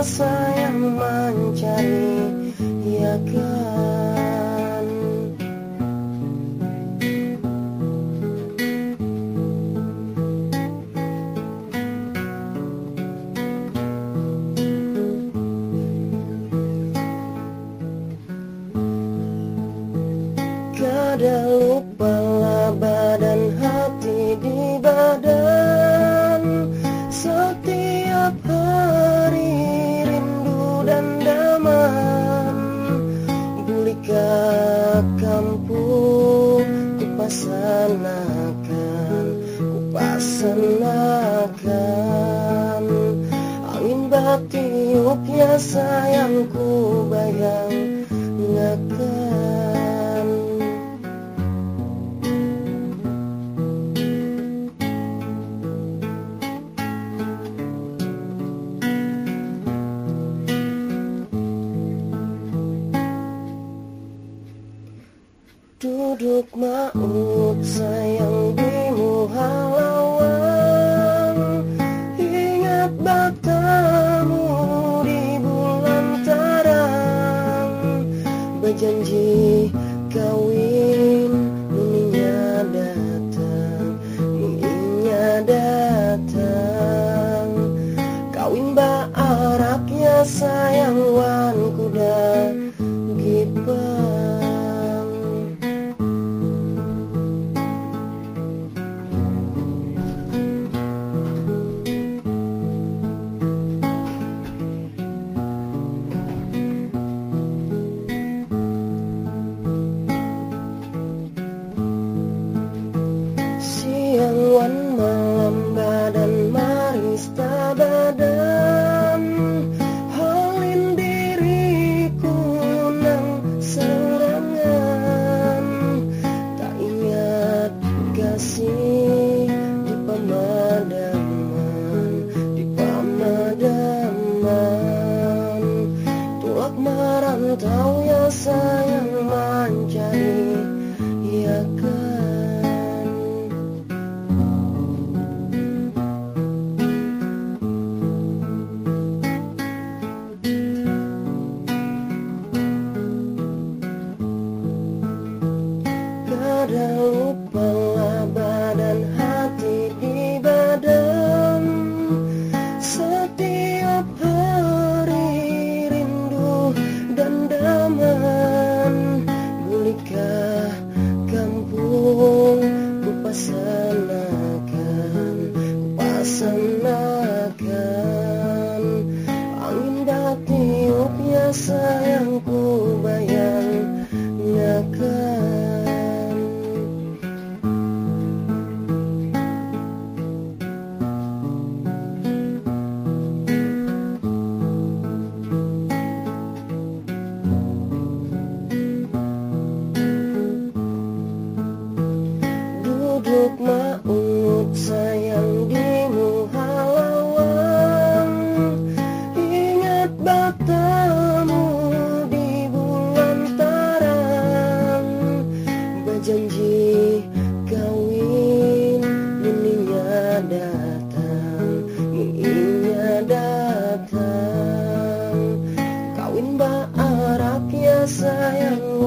rasa yang mencari ya kan Kada lupa laksanakan Ku Angin batiupnya sayangku. Duduk maut sayang di muhalam kasih di pemadaman di pemadaman. Tuak merantau ya sayang dançando. tambah arak ya sayang.